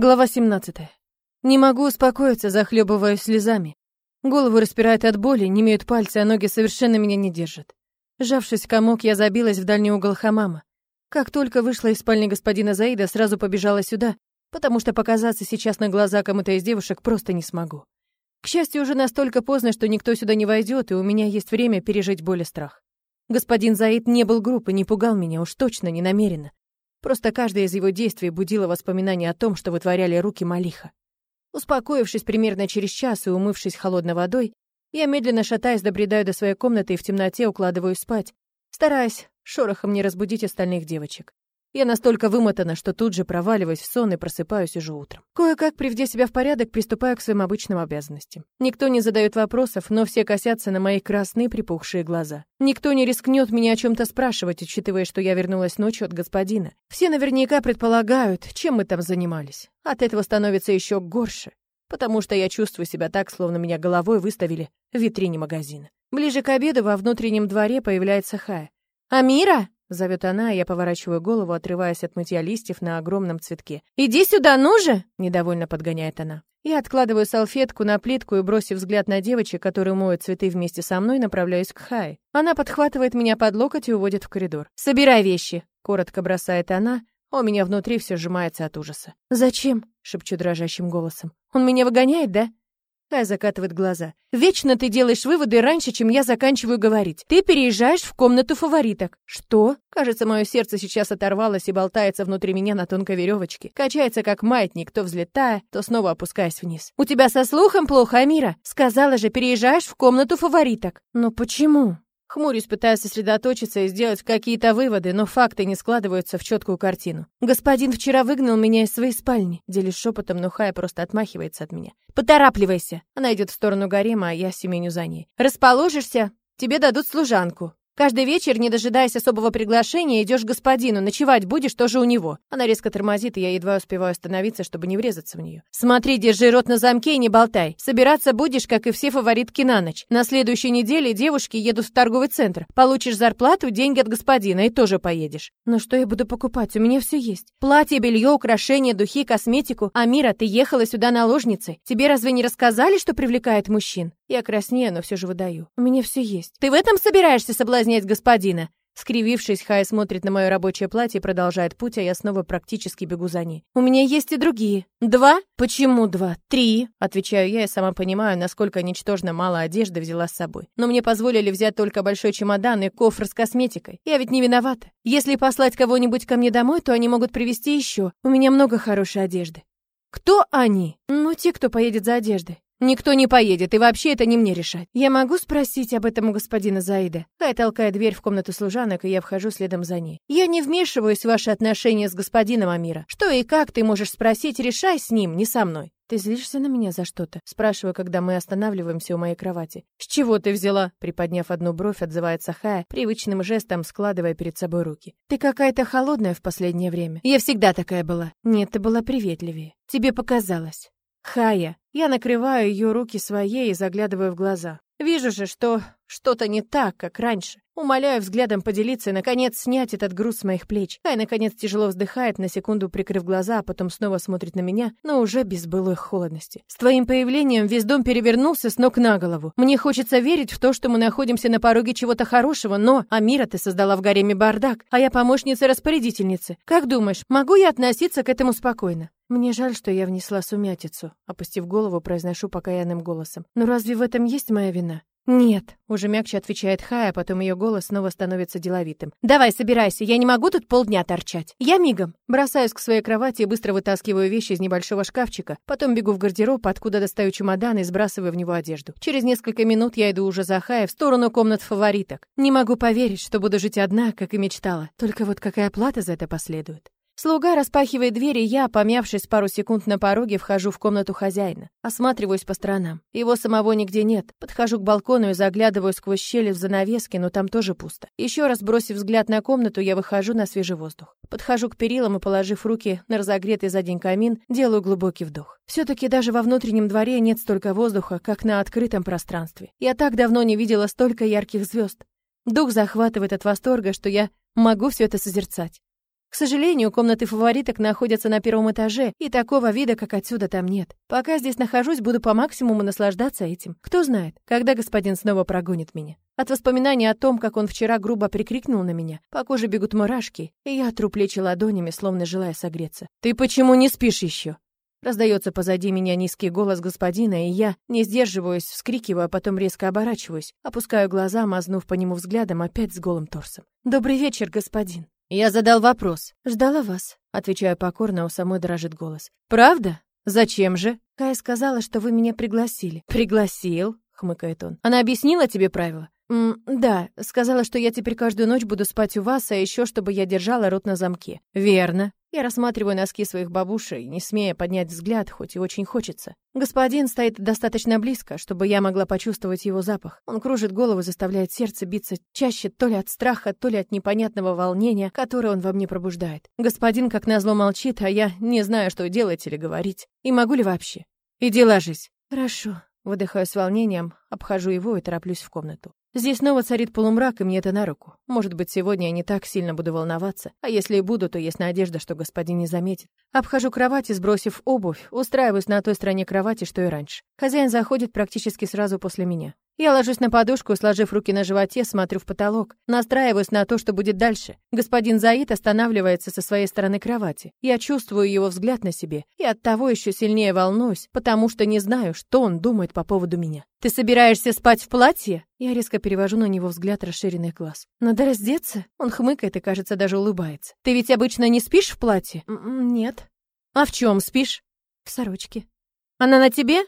Глава 17. Не могу успокоиться, захлебываюсь слезами. Голову распирает от боли, не имеют пальцы, а ноги совершенно меня не держат. Сжавшись в комок, я забилась в дальний угол хамама. Как только вышла из спальни господина Заида, сразу побежала сюда, потому что показаться сейчас на глаза кому-то из девушек просто не смогу. К счастью, уже настолько поздно, что никто сюда не войдет, и у меня есть время пережить боль и страх. Господин Заид не был груб и не пугал меня, уж точно не намеренно. Просто каждое из его действий будило воспоминания о том, что вытворяли руки Малиха. Успокоившись примерно через час и умывшись холодной водой, я медленно шатаясь добредаю до своей комнаты и в темноте укладываюсь спать, стараясь шорохом не разбудить остальных девочек. Я настолько вымотана, что тут же проваливаюсь в сон и просыпаюсь уже утром. Кое-как, приведя себя в порядок, приступаю к своим обычным обязанностям. Никто не задает вопросов, но все косятся на мои красные припухшие глаза. Никто не рискнет меня о чем-то спрашивать, учитывая, что я вернулась ночью от господина. Все наверняка предполагают, чем мы там занимались. От этого становится еще горше, потому что я чувствую себя так, словно меня головой выставили в витрине магазина. Ближе к обеду во внутреннем дворе появляется Хая. «Амира!» Зовет она, и я поворачиваю голову, отрываясь от мытья листьев на огромном цветке. «Иди сюда, ну же!» — недовольно подгоняет она. Я откладываю салфетку на плитку и, бросив взгляд на девочек, которые моют цветы вместе со мной, направляюсь к Хай. Она подхватывает меня под локоть и уводит в коридор. «Собирай вещи!» — коротко бросает она, а у меня внутри все сжимается от ужаса. «Зачем?» — шепчу дрожащим голосом. «Он меня выгоняет, да?» Кай закатывает глаза. «Вечно ты делаешь выводы раньше, чем я заканчиваю говорить. Ты переезжаешь в комнату фавориток». «Что?» Кажется, мое сердце сейчас оторвалось и болтается внутри меня на тонкой веревочке. Качается, как маятник, то взлетая, то снова опускаясь вниз. «У тебя со слухом плохо, Амира? Сказала же, переезжаешь в комнату фавориток». «Но почему?» Хмурюсь, пытаясь сосредоточиться и сделать какие-то выводы, но факты не складываются в четкую картину. Господин вчера выгнал меня из своей спальни. Делюсь шепотом, но Хая просто отмахивается от меня. Поторапливайся. Она идет в сторону гарема, а я семеню за ней. Расположишься, тебе дадут служанку. Каждый вечер, не дожидаясь особого приглашения, идешь к господину, ночевать будешь тоже у него. Она резко тормозит, и я едва успеваю остановиться, чтобы не врезаться в нее. Смотри, держи рот на замке и не болтай. Собираться будешь, как и все фаворитки на ночь. На следующей неделе девушки едут в торговый центр. Получишь зарплату, деньги от господина и тоже поедешь. Но что я буду покупать? У меня все есть. Платье, белье, украшения, духи, косметику. Амира, ты ехала сюда наложницей. Тебе разве не рассказали, что привлекает мужчин? Я краснею, но все же выдаю. У меня все есть. Ты в этом собираешься соблазнять господина? Скривившись, Хай смотрит на мое рабочее платье и продолжает путь, а я снова практически бегу за ней. «У меня есть и другие». «Два? Почему два? Три?» Отвечаю я и сама понимаю, насколько ничтожно мало одежды взяла с собой. Но мне позволили взять только большой чемодан и кофр с косметикой. Я ведь не виновата. Если послать кого-нибудь ко мне домой, то они могут привезти еще. У меня много хорошей одежды. Кто они? Ну, те, кто поедет за одеждой. Никто не поедет, и вообще это не мне решать. Я могу спросить об этом у господина Заида? Хай толкает дверь в комнату служанок, и я вхожу следом за ней. Я не вмешиваюсь в ваши отношения с господином Амира. Что и как ты можешь спросить, решай с ним, не со мной. Ты злишься на меня за что-то? Спрашиваю, когда мы останавливаемся у моей кровати. С чего ты взяла? Приподняв одну бровь, отзывается Хая, привычным жестом складывая перед собой руки. Ты какая-то холодная в последнее время. Я всегда такая была. Нет, ты была приветливее. Тебе показалось. Хая. Я накрываю ее руки своей и заглядываю в глаза. Вижу же, что что-то не так, как раньше. Умоляю взглядом поделиться и, наконец, снять этот груз с моих плеч. Хай, наконец, тяжело вздыхает, на секунду прикрыв глаза, а потом снова смотрит на меня, но уже без былой холодности. С твоим появлением весь дом перевернулся с ног на голову. Мне хочется верить в то, что мы находимся на пороге чего-то хорошего, но Амира ты создала в гареме бардак, а я помощница распорядительницы. Как думаешь, могу я относиться к этому спокойно? Мне жаль, что я внесла сумятицу, опустив голову, произношу покаянным голосом. Но разве в этом есть моя вина? «Нет», — уже мягче отвечает Хая, потом ее голос снова становится деловитым. «Давай, собирайся, я не могу тут полдня торчать. Я мигом». Бросаюсь к своей кровати и быстро вытаскиваю вещи из небольшого шкафчика, потом бегу в гардероб, откуда достаю чемодан и сбрасываю в него одежду. Через несколько минут я иду уже за Хая в сторону комнат фавориток. Не могу поверить, что буду жить одна, как и мечтала. Только вот какая плата за это последует? Слуга распахивает дверь, и я, помявшись пару секунд на пороге, вхожу в комнату хозяина. Осматриваюсь по сторонам. Его самого нигде нет. Подхожу к балкону и заглядываю сквозь щели в занавеске, но там тоже пусто. Еще раз бросив взгляд на комнату, я выхожу на свежий воздух. Подхожу к перилам и, положив руки на разогретый за день камин, делаю глубокий вдох. Все-таки даже во внутреннем дворе нет столько воздуха, как на открытом пространстве. Я так давно не видела столько ярких звезд. Дух захватывает от восторга, что я могу все это созерцать. К сожалению, комнаты фавориток находятся на первом этаже, и такого вида, как отсюда, там нет. Пока здесь нахожусь, буду по максимуму наслаждаться этим. Кто знает, когда господин снова прогонит меня. От воспоминаний о том, как он вчера грубо прикрикнул на меня, по коже бегут мурашки, и я тру плечи ладонями, словно желая согреться. «Ты почему не спишь еще?» Раздается позади меня низкий голос господина, и я, не сдерживаюсь, вскрикиваю, а потом резко оборачиваюсь, опускаю глаза, мазнув по нему взглядом, опять с голым торсом. «Добрый вечер, господин». Я задал вопрос. «Ждала вас», — отвечаю покорно, у самой дрожит голос. «Правда? Зачем же?» «Кая сказала, что вы меня пригласили». «Пригласил?» — хмыкает он. «Она объяснила тебе правила?» «М да, сказала, что я теперь каждую ночь буду спать у вас, а еще чтобы я держала рот на замке». «Верно. Я рассматриваю носки своих бабушей, не смея поднять взгляд, хоть и очень хочется. Господин стоит достаточно близко, чтобы я могла почувствовать его запах. Он кружит голову, заставляет сердце биться чаще то ли от страха, то ли от непонятного волнения, которое он во мне пробуждает. Господин, как назло, молчит, а я не знаю, что делать или говорить. И могу ли вообще? Иди ложись. Хорошо. Выдыхаю с волнением, обхожу его и тороплюсь в комнату. Здесь снова царит полумрак, и мне это на руку. Может быть, сегодня я не так сильно буду волноваться, а если и буду, то есть надежда, что господин не заметит. Обхожу кровать и, сбросив обувь, устраиваюсь на той стороне кровати, что и раньше. Хозяин заходит практически сразу после меня. Я ложусь на подушку, сложив руки на животе, смотрю в потолок, настраиваюсь на то, что будет дальше. Господин Заид останавливается со своей стороны кровати. Я чувствую его взгляд на себе, и оттого еще сильнее волнуюсь, потому что не знаю, что он думает по поводу меня. «Ты собираешься спать в платье?» Я резко перевожу на него взгляд расширенных глаз. «Надо раздеться?» Он хмыкает и, кажется, даже улыбается. «Ты ведь обычно не спишь в платье?» «Нет». «А в чем спишь?» «В сорочке». «Она на тебе?»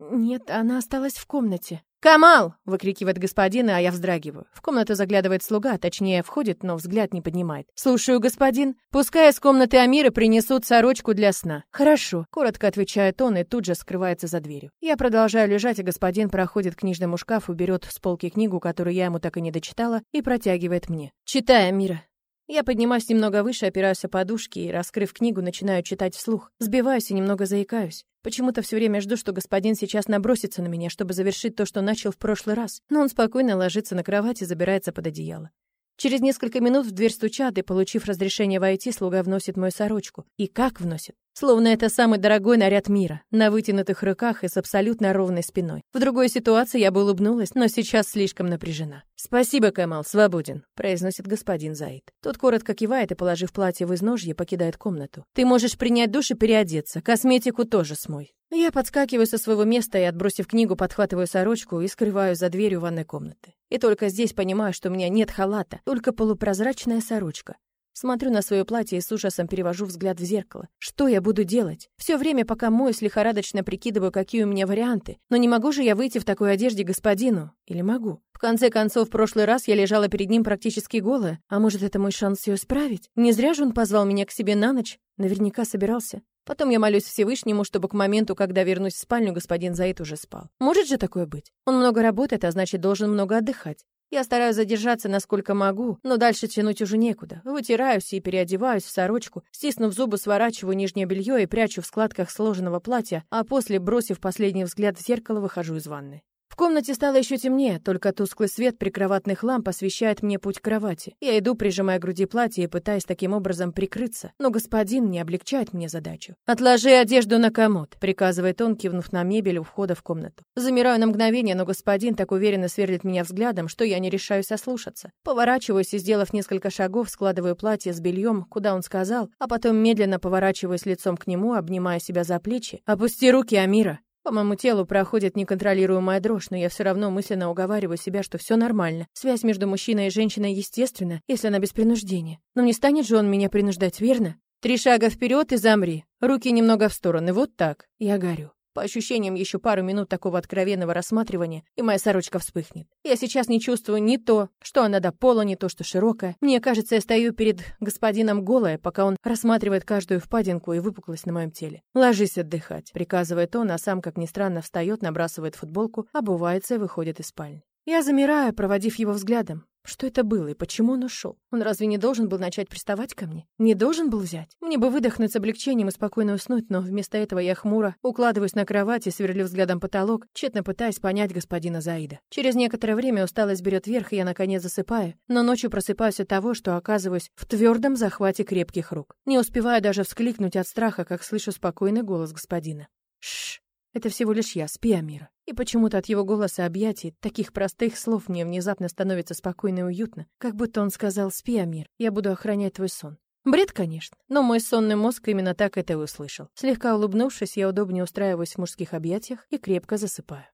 «Нет, она осталась в комнате». «Камал!» — выкрикивает господин, а я вздрагиваю. В комнату заглядывает слуга, точнее, входит, но взгляд не поднимает. «Слушаю, господин. Пускай из комнаты Амира принесут сорочку для сна». «Хорошо», — коротко отвечает он и тут же скрывается за дверью. Я продолжаю лежать, и господин проходит к книжному шкафу, берет с полки книгу, которую я ему так и не дочитала, и протягивает мне. «Читай, Амира». Я поднимаюсь немного выше, опираюсь о подушки и, раскрыв книгу, начинаю читать вслух. Сбиваюсь и немного заикаюсь. Почему-то все время жду, что господин сейчас набросится на меня, чтобы завершить то, что начал в прошлый раз. Но он спокойно ложится на кровать и забирается под одеяло. Через несколько минут в дверь стучат, и, получив разрешение войти, слуга вносит мою сорочку. И как вносит? Словно это самый дорогой наряд мира, на вытянутых руках и с абсолютно ровной спиной. В другой ситуации я бы улыбнулась, но сейчас слишком напряжена. «Спасибо, Камал, свободен», — произносит господин Заид. Тот коротко кивает и, положив платье в изножье, покидает комнату. «Ты можешь принять душ и переодеться, косметику тоже смой». Я подскакиваю со своего места и, отбросив книгу, подхватываю сорочку и скрываю за дверью ванной комнаты. И только здесь понимаю, что у меня нет халата, только полупрозрачная сорочка. Смотрю на свое платье и с ужасом перевожу взгляд в зеркало. Что я буду делать? Все время, пока моюсь, лихорадочно прикидываю, какие у меня варианты. Но не могу же я выйти в такой одежде господину? Или могу? В конце концов, в прошлый раз я лежала перед ним практически голая. А может, это мой шанс все исправить? Не зря же он позвал меня к себе на ночь. Наверняка собирался. Потом я молюсь Всевышнему, чтобы к моменту, когда вернусь в спальню, господин Заид уже спал. Может же такое быть? Он много работает, а значит, должен много отдыхать. Я стараюсь задержаться, насколько могу, но дальше тянуть уже некуда. Вытираюсь и переодеваюсь в сорочку, стиснув зубы, сворачиваю нижнее белье и прячу в складках сложенного платья, а после, бросив последний взгляд в зеркало, выхожу из ванны. В комнате стало еще темнее, только тусклый свет прикроватных ламп освещает мне путь к кровати. Я иду, прижимая к груди платье и пытаясь таким образом прикрыться, но господин не облегчает мне задачу. «Отложи одежду на комод», — приказывает он, кивнув на мебель у входа в комнату. Замираю на мгновение, но господин так уверенно сверлит меня взглядом, что я не решаюсь ослушаться. Поворачиваюсь и, сделав несколько шагов, складываю платье с бельем, куда он сказал, а потом медленно поворачиваюсь лицом к нему, обнимая себя за плечи. «Опусти руки, Амира!» По моему телу проходит неконтролируемая дрожь, но я все равно мысленно уговариваю себя, что все нормально. Связь между мужчиной и женщиной естественна, если она без принуждения. Но не станет же он меня принуждать, верно? Три шага вперед и замри. Руки немного в стороны, вот так. Я горю. По ощущениям, еще пару минут такого откровенного рассматривания, и моя сорочка вспыхнет. Я сейчас не чувствую ни то, что она до пола, ни то, что широкая. Мне кажется, я стою перед господином голая, пока он рассматривает каждую впадинку и выпуклость на моем теле. «Ложись отдыхать», — приказывает он, а сам, как ни странно, встает, набрасывает футболку, обувается и выходит из спальни. Я замираю, проводив его взглядом. Что это было и почему он ушел? Он разве не должен был начать приставать ко мне? Не должен был взять? Мне бы выдохнуть с облегчением и спокойно уснуть, но вместо этого я хмуро укладываюсь на кровать и сверлю взглядом потолок, тщетно пытаясь понять господина Заида. Через некоторое время усталость берет верх, и я наконец засыпаю, но ночью просыпаюсь от того, что оказываюсь в твердом захвате крепких рук. Не успеваю даже вскликнуть от страха, как слышу спокойный голос господина. Шш. Это всего лишь я, спи, Амира. И почему-то от его голоса объятий, таких простых слов мне внезапно становится спокойно и уютно, как будто он сказал «Спи, Амир, я буду охранять твой сон». Бред, конечно, но мой сонный мозг именно так это и услышал. Слегка улыбнувшись, я удобнее устраиваюсь в мужских объятиях и крепко засыпаю.